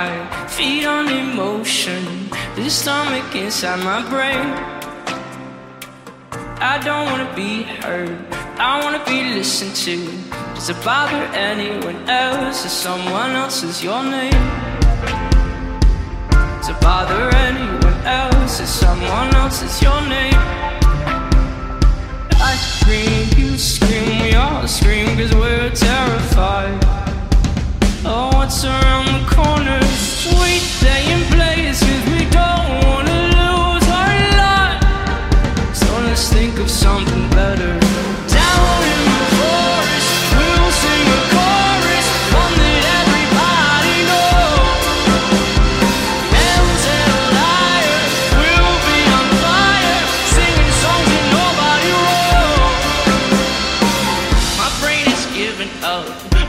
high, feed on emotion. the stomach inside my brain. I don't wanna be heard, I wanna be listened to. Does it bother anyone else? Is someone else's your name? Does it bother anyone else? Is someone else's your name? Ice cream.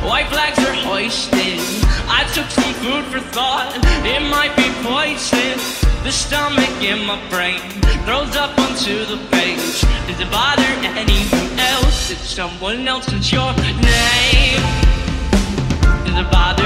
White flags are hoisted. I took some food for thought. It might be poison. The stomach in my brain throws up onto the page. Does it bother anyone else? It's someone else else's your name. Does it bother?